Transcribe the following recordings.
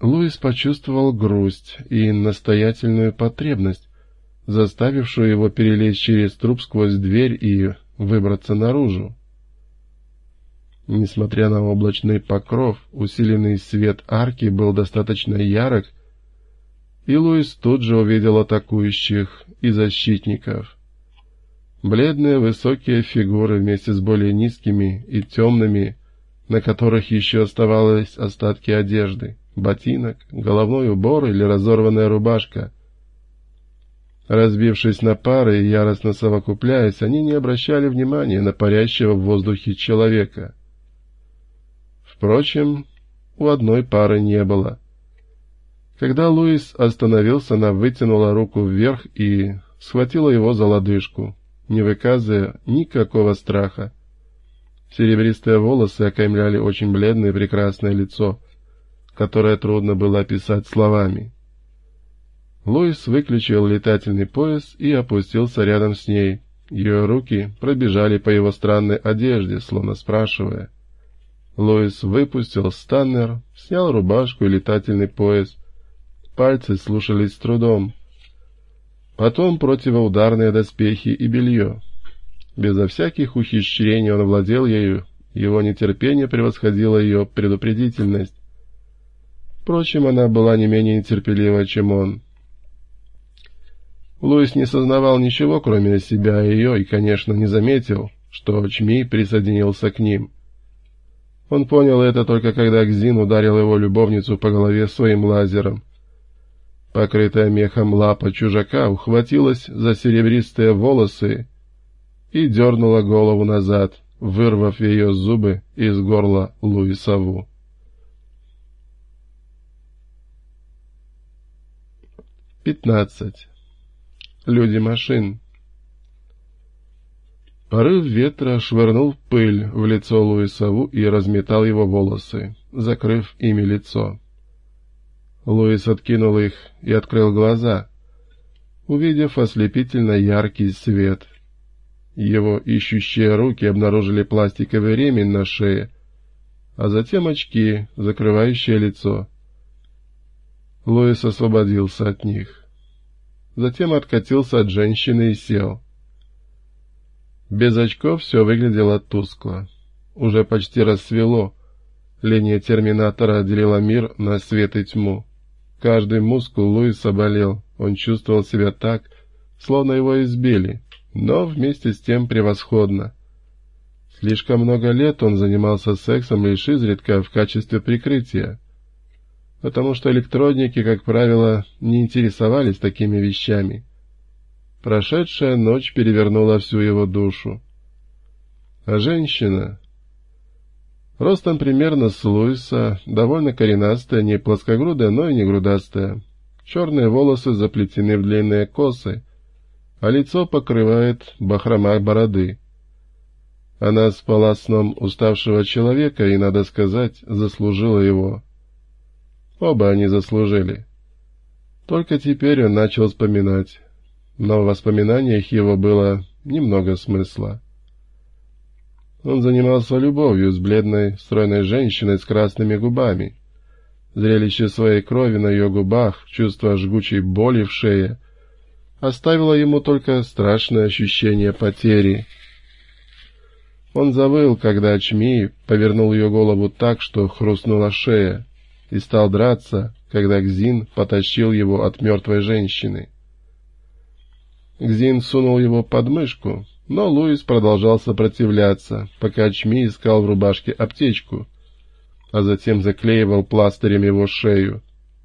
Луис почувствовал грусть и настоятельную потребность, заставившую его перелезть через труп сквозь дверь и выбраться наружу. Несмотря на облачный покров, усиленный свет арки был достаточно ярок, и Луис тут же увидел атакующих и защитников. Бледные высокие фигуры вместе с более низкими и темными, на которых еще оставались остатки одежды, ботинок, головной убор или разорванная рубашка. Разбившись на пары и яростно совокупляясь, они не обращали внимания на парящего в воздухе человека — Впрочем, у одной пары не было. Когда Луис остановился, она вытянула руку вверх и схватила его за лодыжку, не выказывая никакого страха. Серебристые волосы окаймляли очень бледное и прекрасное лицо, которое трудно было описать словами. Луис выключил летательный пояс и опустился рядом с ней. Ее руки пробежали по его странной одежде, словно спрашивая — Лоис выпустил станнер, снял рубашку и летательный пояс. Пальцы слушались с трудом. Потом противоударные доспехи и белье. Безо всяких ухищрений он владел ею, его нетерпение превосходило ее предупредительность. Впрочем, она была не менее нетерпелива, чем он. Луис не сознавал ничего, кроме себя и ее, и, конечно, не заметил, что Чми присоединился к ним. Он понял это только когда Гзин ударил его любовницу по голове своим лазером. Покрытая мехом лапа чужака ухватилась за серебристые волосы и дернула голову назад, вырвав ее зубы из горла Луисову. Пятнадцать. Люди машин. Порыв ветра швырнул пыль в лицо Луисову и разметал его волосы, закрыв ими лицо. Луис откинул их и открыл глаза, увидев ослепительно яркий свет. Его ищущие руки обнаружили пластиковый ремень на шее, а затем очки, закрывающие лицо. Луис освободился от них. Затем откатился от женщины и сел. Без очков все выглядело тускло. Уже почти рассвело. Линия терминатора отделила мир на свет и тьму. Каждый мускул Луиса болел. Он чувствовал себя так, словно его избили, но вместе с тем превосходно. Слишком много лет он занимался сексом лишь изредка в качестве прикрытия, потому что электроники, как правило, не интересовались такими вещами. Прошедшая ночь перевернула всю его душу. А женщина... Ростом примерно с Луиса, довольно коренастая, не плоскогрудая, но и не грудастая. Черные волосы заплетены в длинные косы, а лицо покрывает бахрома бороды. Она спала сном уставшего человека и, надо сказать, заслужила его. Оба они заслужили. Только теперь он начал вспоминать но в воспоминаниях его было немного смысла. Он занимался любовью с бледной, стройной женщиной с красными губами. Зрелище своей крови на ее губах, чувство жгучей боли в шее, оставило ему только страшное ощущение потери. Он завыл, когда Чми повернул ее голову так, что хрустнула шея, и стал драться, когда Гзин потащил его от мертвой женщины. Гзин сунул его под мышку, но Луис продолжал сопротивляться, пока Чми искал в рубашке аптечку, а затем заклеивал пластырем его шею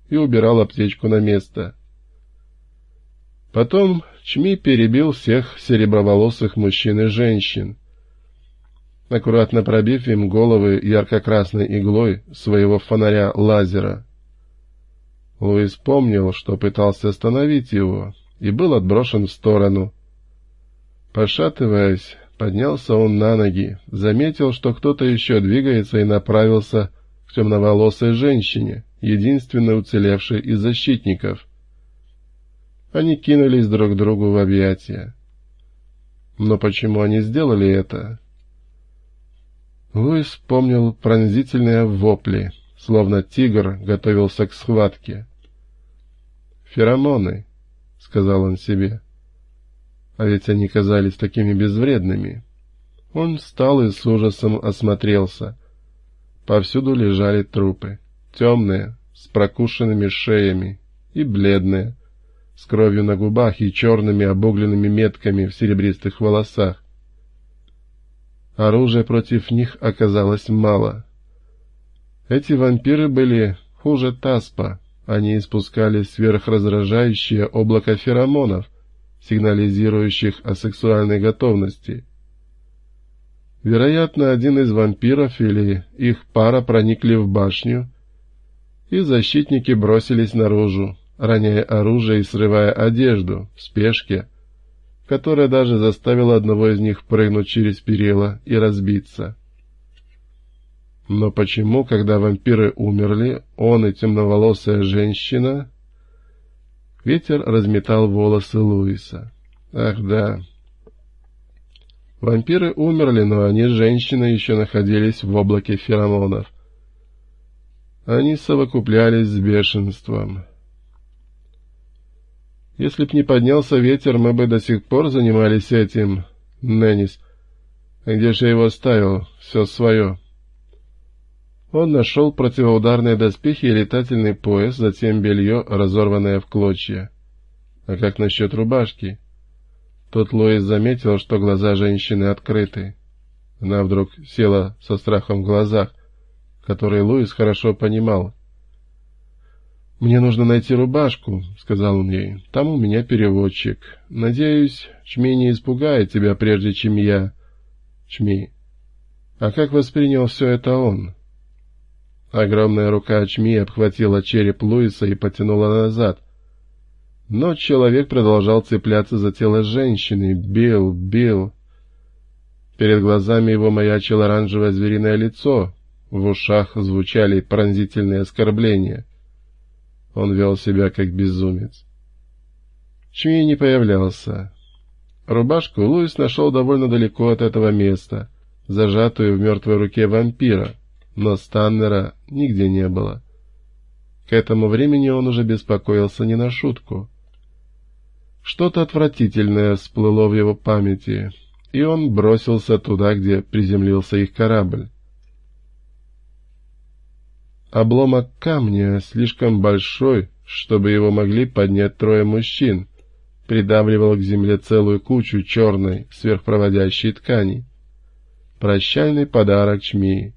и убирал аптечку на место. Потом Чми перебил всех сереброволосых мужчин и женщин, аккуратно пробив им головы ярко-красной иглой своего фонаря-лазера. Луис помнил, что пытался остановить его, и был отброшен в сторону. Пошатываясь, поднялся он на ноги, заметил, что кто-то еще двигается и направился к темноволосой женщине, единственной уцелевшей из защитников. Они кинулись друг другу в объятия. Но почему они сделали это? Луис вспомнил пронзительные вопли, словно тигр готовился к схватке. «Феромоны», — сказал он себе. А ведь они казались такими безвредными. Он встал и с ужасом осмотрелся. Повсюду лежали трупы, темные, с прокушенными шеями, и бледные, с кровью на губах и черными обугленными метками в серебристых волосах. Оружия против них оказалось мало. Эти вампиры были хуже Таспа, они испускали сверхраздражающее облако феромонов, сигнализирующих о сексуальной готовности. Вероятно, один из вампиров или их пара проникли в башню, и защитники бросились наружу, роняя оружие и срывая одежду в спешке, которая даже заставила одного из них прыгнуть через перила и разбиться. Но почему, когда вампиры умерли, он и темноволосая женщина... Ветер разметал волосы Луиса. Ах да. Вампиры умерли, но они, женщины, еще находились в облаке феромонов. Они совокуплялись с бешенством. Если б не поднялся ветер, мы бы до сих пор занимались этим, Неннис. Где же его оставил? Все свое. Он нашел противоударные доспехи и летательный пояс, затем белье, разорванное в клочья. А как насчет рубашки? Тут Лоис заметил, что глаза женщины открыты. Она вдруг села со страхом в глазах, который Луис хорошо понимал. «Мне нужно найти рубашку», — сказал он ей. «Там у меня переводчик. Надеюсь, Чми не испугает тебя, прежде чем я...» «Чми. А как воспринял все это он?» Огромная рука Чми обхватила череп Луиса и потянула назад. Но человек продолжал цепляться за тело женщины, бил, бил. Перед глазами его маячило оранжевое звериное лицо, в ушах звучали пронзительные оскорбления. Он вел себя как безумец. Чми не появлялся. Рубашку Луис нашел довольно далеко от этого места, зажатую в мертвой руке вампира — но Станнера нигде не было. К этому времени он уже беспокоился не на шутку. Что-то отвратительное всплыло в его памяти, и он бросился туда, где приземлился их корабль. Обломок камня слишком большой, чтобы его могли поднять трое мужчин, придавливал к земле целую кучу черной сверхпроводящей ткани. Прощальный подарок Чмии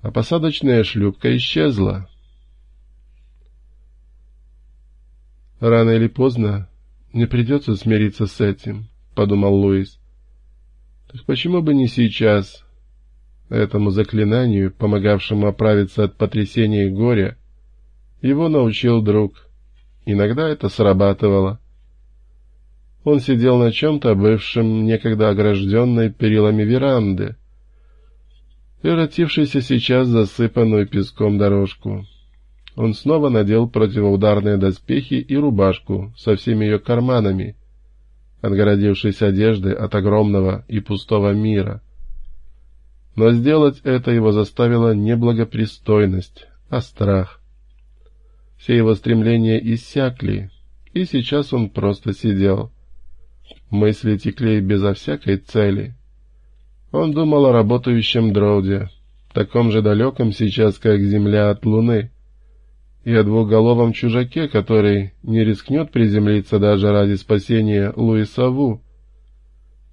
а посадочная шлюпка исчезла. «Рано или поздно мне придется смириться с этим», — подумал Луис. «Так почему бы не сейчас?» Этому заклинанию, помогавшему оправиться от потрясения и горя, его научил друг. Иногда это срабатывало. Он сидел на чем-то, бывшем некогда огражденной перилами веранды, превратившийся сейчас засыпанную песком дорожку. Он снова надел противоударные доспехи и рубашку со всеми ее карманами, отгородившись одеждой от огромного и пустого мира. Но сделать это его заставила не благопристойность, а страх. Все его стремления иссякли, и сейчас он просто сидел. Мысли текли безо всякой цели — он думал о работающем Дроуде, таком же далеком сейчас, как Земля от Луны, и о двухголовом чужаке, который не рискнет приземлиться даже ради спасения Луиса Ву,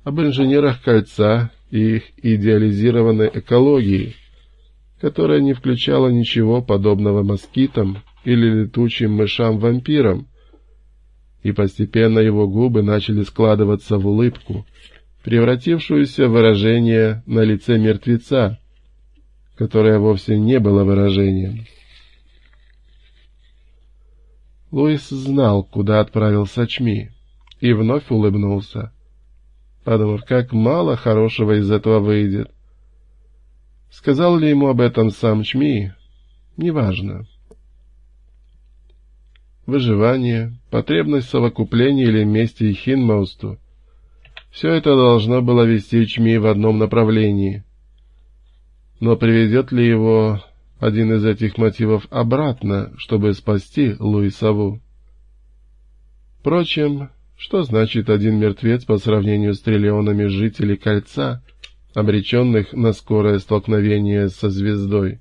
об инженерах кольца их идеализированной экологии, которая не включала ничего подобного москитам или летучим мышам-вампирам, и постепенно его губы начали складываться в улыбку — превратившуюся в выражение на лице мертвеца, которое вовсе не было выражением. Луис знал, куда отправился Чми, и вновь улыбнулся, подумав, как мало хорошего из этого выйдет. Сказал ли ему об этом сам Чми? Неважно. Выживание, потребность совокупления или мести Хинмаусту все это должно было вести Чми в одном направлении. Но приведет ли его один из этих мотивов обратно, чтобы спасти Луисову. Впрочем, что значит один мертвец по сравнению с триллионами жителей Кольца, обреченных на скорое столкновение со звездой?